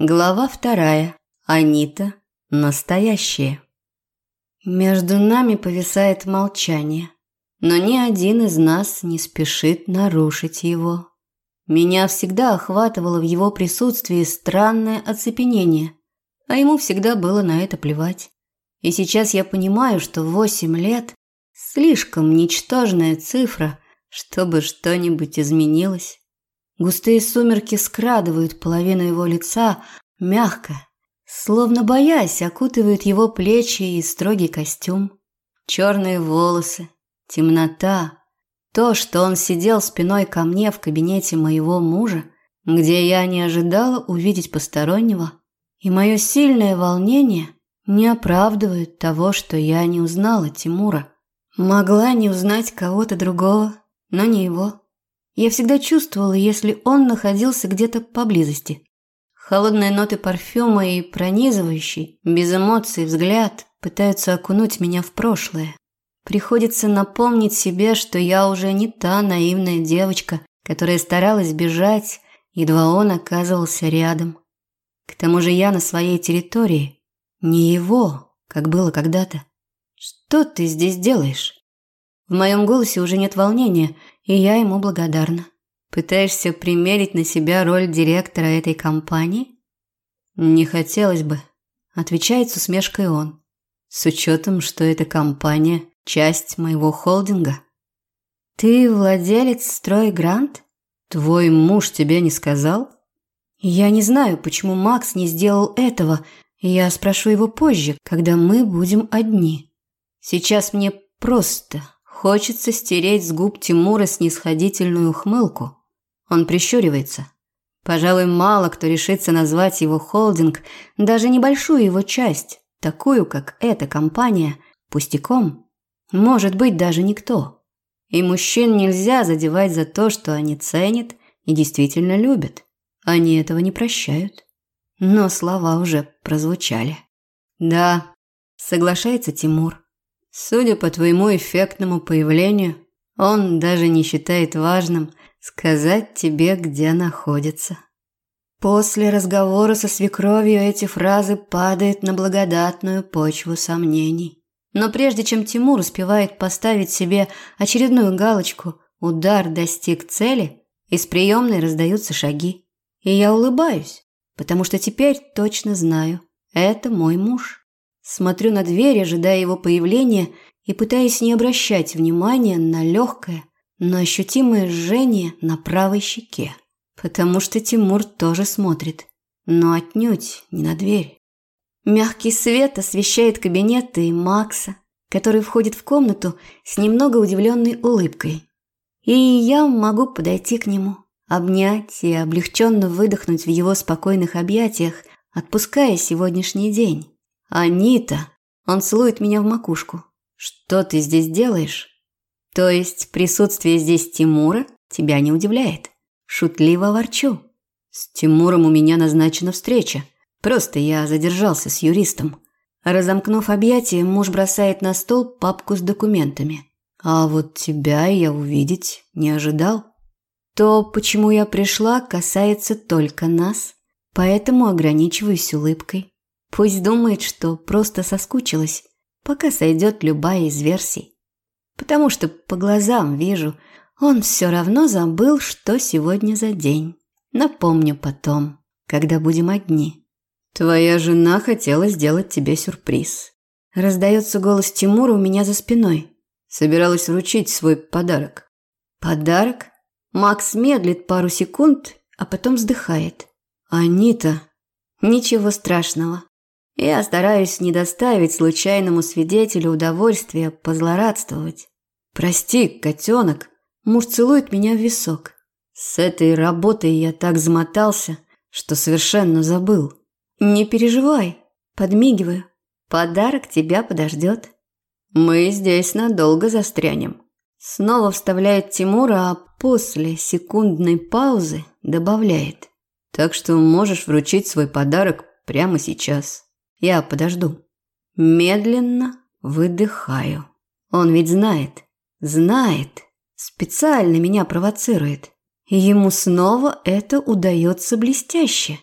Глава вторая. Анита. Настоящая. Между нами повисает молчание, но ни один из нас не спешит нарушить его. Меня всегда охватывало в его присутствии странное оцепенение, а ему всегда было на это плевать. И сейчас я понимаю, что восемь лет – слишком ничтожная цифра, чтобы что-нибудь изменилось. Густые сумерки скрадывают половину его лица, мягко, словно боясь, окутывают его плечи и строгий костюм. Черные волосы, темнота, то, что он сидел спиной ко мне в кабинете моего мужа, где я не ожидала увидеть постороннего, и мое сильное волнение не оправдывают того, что я не узнала Тимура. Могла не узнать кого-то другого, но не его. Я всегда чувствовала, если он находился где-то поблизости. Холодные ноты парфюма и пронизывающий, без эмоций взгляд пытаются окунуть меня в прошлое. Приходится напомнить себе, что я уже не та наивная девочка, которая старалась бежать, едва он оказывался рядом. К тому же я на своей территории, не его, как было когда-то. Что ты здесь делаешь? В моем голосе уже нет волнения, и я ему благодарна. Пытаешься примерить на себя роль директора этой компании? Не хотелось бы, отвечает с усмешкой он. С учетом, что эта компания – часть моего холдинга. Ты владелец строй Грант? Твой муж тебе не сказал? Я не знаю, почему Макс не сделал этого. Я спрошу его позже, когда мы будем одни. Сейчас мне просто Хочется стереть с губ Тимура снисходительную ухмылку. Он прищуривается. Пожалуй, мало кто решится назвать его холдинг, даже небольшую его часть, такую, как эта компания, пустяком. Может быть, даже никто. И мужчин нельзя задевать за то, что они ценят и действительно любят. Они этого не прощают. Но слова уже прозвучали. Да, соглашается Тимур. Судя по твоему эффектному появлению, он даже не считает важным сказать тебе, где находится. После разговора со свекровью эти фразы падают на благодатную почву сомнений. Но прежде чем Тимур успевает поставить себе очередную галочку «Удар достиг цели», из приемной раздаются шаги. И я улыбаюсь, потому что теперь точно знаю – это мой муж. Смотрю на дверь, ожидая его появления и пытаясь не обращать внимания на легкое, но ощутимое жжение на правой щеке. Потому что Тимур тоже смотрит, но отнюдь не на дверь. Мягкий свет освещает кабинет и Макса, который входит в комнату с немного удивленной улыбкой. И я могу подойти к нему, обнять и облегченно выдохнуть в его спокойных объятиях, отпуская сегодняшний день. «Анита!» Он целует меня в макушку. «Что ты здесь делаешь?» «То есть присутствие здесь Тимура тебя не удивляет?» Шутливо ворчу. «С Тимуром у меня назначена встреча. Просто я задержался с юристом». Разомкнув объятия, муж бросает на стол папку с документами. «А вот тебя я увидеть не ожидал». То, почему я пришла, касается только нас, поэтому ограничиваюсь улыбкой. Пусть думает, что просто соскучилась, пока сойдет любая из версий. Потому что по глазам вижу, он все равно забыл, что сегодня за день. Напомню потом, когда будем одни. «Твоя жена хотела сделать тебе сюрприз». Раздается голос Тимура у меня за спиной. Собиралась вручить свой подарок. «Подарок?» Макс медлит пару секунд, а потом вздыхает. «Анита...» «Ничего страшного. Я стараюсь не доставить случайному свидетелю удовольствия позлорадствовать. «Прости, котенок!» Муж целует меня в висок. С этой работой я так замотался, что совершенно забыл. «Не переживай!» Подмигиваю. «Подарок тебя подождет». «Мы здесь надолго застрянем». Снова вставляет Тимура, а после секундной паузы добавляет. «Так что можешь вручить свой подарок прямо сейчас». Я подожду. Медленно выдыхаю. Он ведь знает. Знает. Специально меня провоцирует. Ему снова это удается блестяще.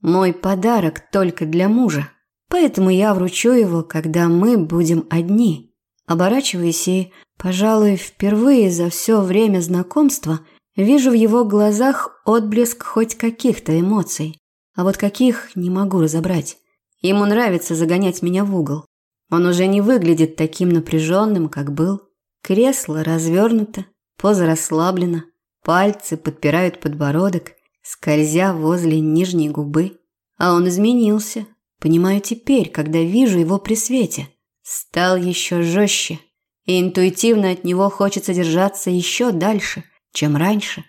Мой подарок только для мужа. Поэтому я вручу его, когда мы будем одни. Оборачиваясь и, пожалуй, впервые за все время знакомства вижу в его глазах отблеск хоть каких-то эмоций. А вот каких не могу разобрать. Ему нравится загонять меня в угол. Он уже не выглядит таким напряженным, как был. Кресло развернуто, поза расслаблена, пальцы подпирают подбородок, скользя возле нижней губы. А он изменился, понимаю теперь, когда вижу его при свете. Стал еще жестче, и интуитивно от него хочется держаться еще дальше, чем раньше.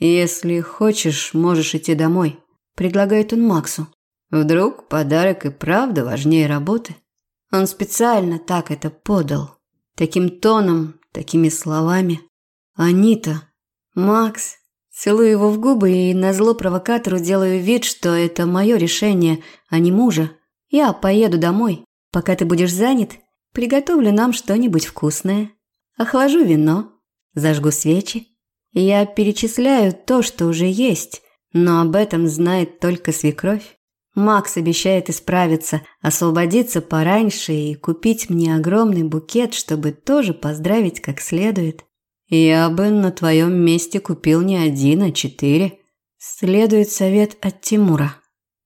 «Если хочешь, можешь идти домой», – предлагает он Максу. «Вдруг подарок и правда важнее работы?» Он специально так это подал. Таким тоном, такими словами. Анита. Макс. Целую его в губы и назло провокатору делаю вид, что это мое решение, а не мужа. Я поеду домой. Пока ты будешь занят, приготовлю нам что-нибудь вкусное. Охлажу вино, зажгу свечи. Я перечисляю то, что уже есть, но об этом знает только свекровь. Макс обещает исправиться, освободиться пораньше и купить мне огромный букет, чтобы тоже поздравить как следует. Я бы на твоем месте купил не один, а четыре. Следует совет от Тимура.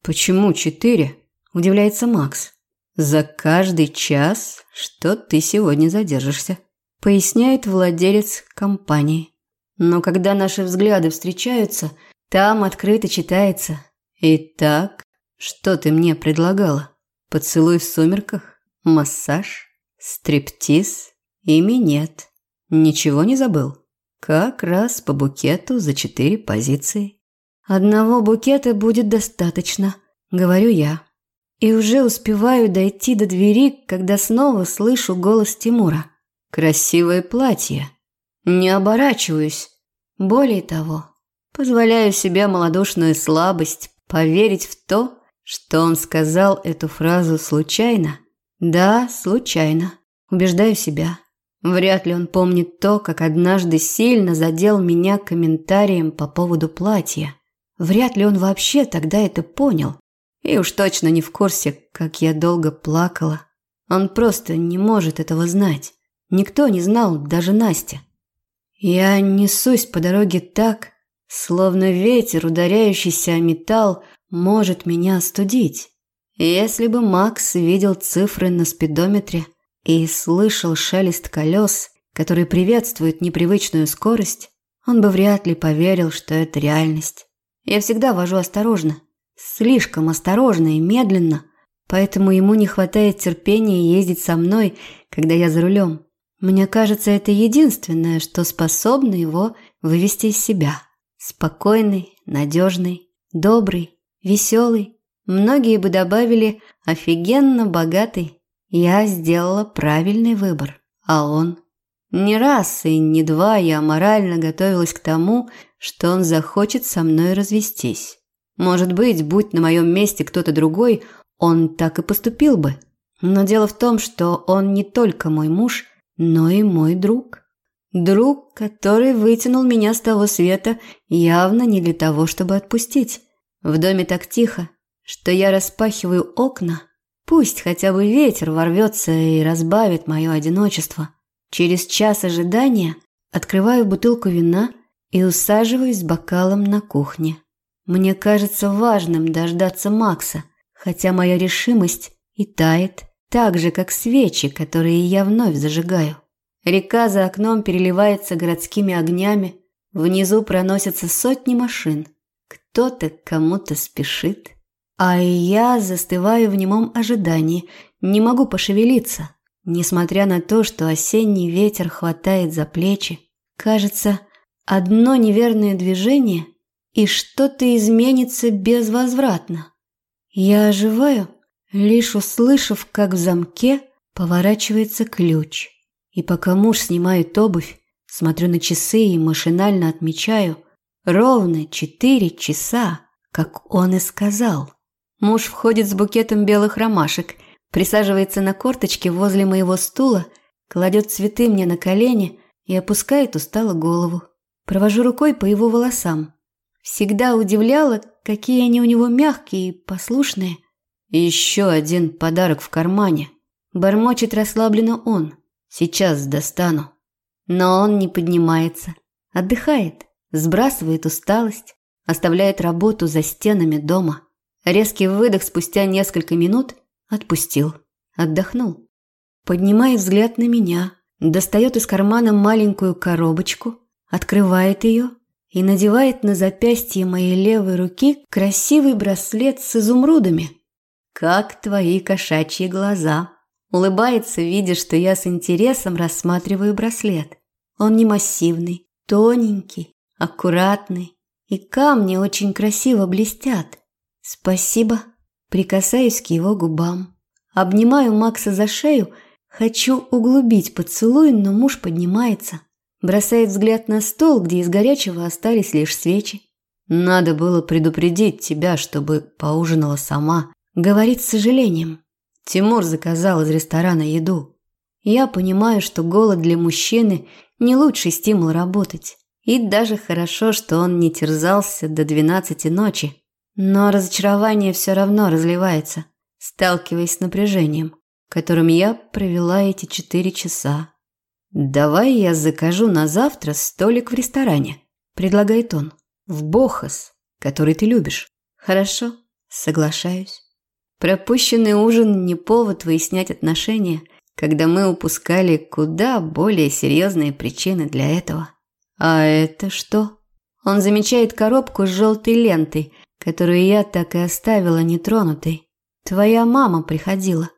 Почему четыре? Удивляется Макс. За каждый час, что ты сегодня задержишься, поясняет владелец компании. Но когда наши взгляды встречаются, там открыто читается. Итак, что ты мне предлагала? Поцелуй в сумерках? Массаж? Стриптиз? И минет. Ничего не забыл? Как раз по букету за четыре позиции. Одного букета будет достаточно, говорю я. И уже успеваю дойти до двери, когда снова слышу голос Тимура. Красивое платье. Не оборачиваюсь. Более того, позволяю себе малодушную слабость поверить в то, что он сказал эту фразу случайно? Да, случайно. Убеждаю себя. Вряд ли он помнит то, как однажды сильно задел меня комментарием по поводу платья. Вряд ли он вообще тогда это понял. И уж точно не в курсе, как я долго плакала. Он просто не может этого знать. Никто не знал, даже Настя. Я несусь по дороге так, словно ветер, ударяющийся о металл, может меня остудить. Если бы Макс видел цифры на спидометре и слышал шелест колес, который приветствует непривычную скорость, он бы вряд ли поверил, что это реальность. Я всегда вожу осторожно, слишком осторожно и медленно, поэтому ему не хватает терпения ездить со мной, когда я за рулем. Мне кажется, это единственное, что способно его вывести из себя. Спокойный, надежный, добрый, веселый. Многие бы добавили «офигенно богатый». Я сделала правильный выбор, а он... Не раз и не два я морально готовилась к тому, что он захочет со мной развестись. Может быть, будь на моем месте кто-то другой, он так и поступил бы. Но дело в том, что он не только мой муж, но и мой друг. Друг, который вытянул меня с того света явно не для того, чтобы отпустить. В доме так тихо, что я распахиваю окна. Пусть хотя бы ветер ворвется и разбавит мое одиночество. Через час ожидания открываю бутылку вина и усаживаюсь с бокалом на кухне. Мне кажется важным дождаться Макса, хотя моя решимость и тает, так же, как свечи, которые я вновь зажигаю. Река за окном переливается городскими огнями, внизу проносятся сотни машин – кто-то кому-то спешит. А я застываю в немом ожидании, не могу пошевелиться, несмотря на то, что осенний ветер хватает за плечи. Кажется, одно неверное движение, и что-то изменится безвозвратно. Я оживаю, лишь услышав, как в замке поворачивается ключ. И пока муж снимает обувь, смотрю на часы и машинально отмечаю – Ровно четыре часа, как он и сказал. Муж входит с букетом белых ромашек, присаживается на корточке возле моего стула, кладет цветы мне на колени и опускает устало голову. Провожу рукой по его волосам. Всегда удивляла, какие они у него мягкие и послушные. Еще один подарок в кармане. Бормочет расслабленно он. Сейчас достану. Но он не поднимается. Отдыхает, сбрасывает усталость, оставляет работу за стенами дома. Резкий выдох спустя несколько минут отпустил. Отдохнул. Поднимает взгляд на меня, достает из кармана маленькую коробочку, открывает ее и надевает на запястье моей левой руки красивый браслет с изумрудами. «Как твои кошачьи глаза!» Улыбается, видя, что я с интересом рассматриваю браслет. Он не массивный, тоненький, аккуратный, и камни очень красиво блестят. Спасибо. Прикасаюсь к его губам. Обнимаю Макса за шею, хочу углубить поцелуй, но муж поднимается. Бросает взгляд на стол, где из горячего остались лишь свечи. «Надо было предупредить тебя, чтобы поужинала сама», — говорит с сожалением. Тимур заказал из ресторана еду. Я понимаю, что голод для мужчины – не лучший стимул работать. И даже хорошо, что он не терзался до двенадцати ночи. Но разочарование все равно разливается, сталкиваясь с напряжением, которым я провела эти четыре часа. «Давай я закажу на завтра столик в ресторане», – предлагает он. «В Бохас, который ты любишь». «Хорошо, соглашаюсь». Пропущенный ужин – не повод выяснять отношения, когда мы упускали куда более серьезные причины для этого. А это что? Он замечает коробку с желтой лентой, которую я так и оставила нетронутой. Твоя мама приходила.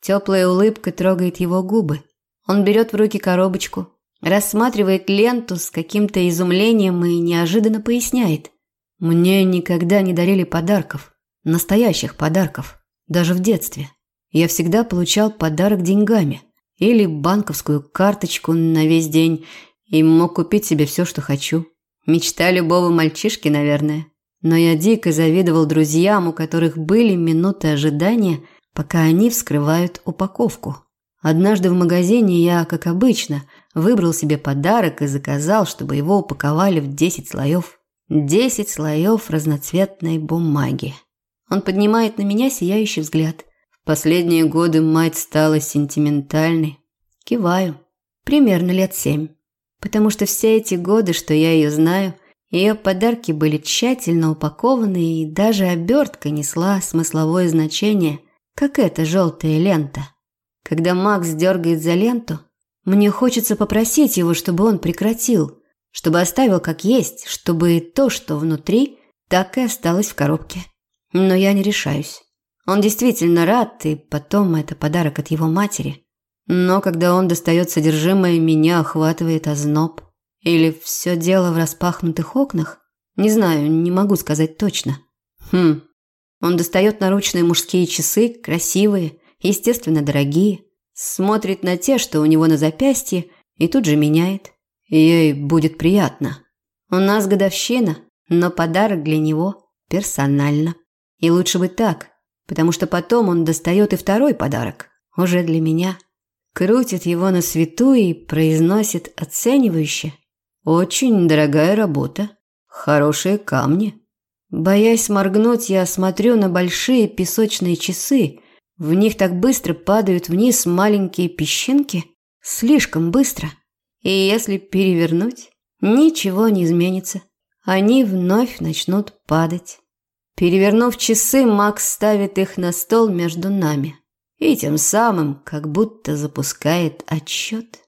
Теплая улыбка трогает его губы. Он берет в руки коробочку, рассматривает ленту с каким-то изумлением и неожиданно поясняет. Мне никогда не дарили подарков. Настоящих подарков. Даже в детстве. Я всегда получал подарок деньгами. Или банковскую карточку на весь день. И мог купить себе все, что хочу. Мечта любого мальчишки, наверное. Но я дико завидовал друзьям, у которых были минуты ожидания, пока они вскрывают упаковку. Однажды в магазине я, как обычно, выбрал себе подарок и заказал, чтобы его упаковали в 10 слоев. 10 слоев разноцветной бумаги. Он поднимает на меня сияющий взгляд. В последние годы мать стала сентиментальной. Киваю. Примерно лет семь. Потому что все эти годы, что я ее знаю, ее подарки были тщательно упакованы и даже обертка несла смысловое значение, как эта желтая лента. Когда Макс дергает за ленту, мне хочется попросить его, чтобы он прекратил, чтобы оставил как есть, чтобы то, что внутри, так и осталось в коробке. Но я не решаюсь. Он действительно рад, и потом это подарок от его матери. Но когда он достает содержимое, меня охватывает озноб. Или все дело в распахнутых окнах? Не знаю, не могу сказать точно. Хм. Он достает наручные мужские часы, красивые, естественно, дорогие, смотрит на те, что у него на запястье, и тут же меняет. Ей будет приятно. У нас годовщина, но подарок для него персонально. И лучше бы так, потому что потом он достает и второй подарок, уже для меня. Крутит его на свету и произносит оценивающе. «Очень дорогая работа. Хорошие камни». Боясь моргнуть, я смотрю на большие песочные часы, в них так быстро падают вниз маленькие песчинки. Слишком быстро. И если перевернуть, ничего не изменится. Они вновь начнут падать. Перевернув часы, Макс ставит их на стол между нами. И тем самым как будто запускает отсчет.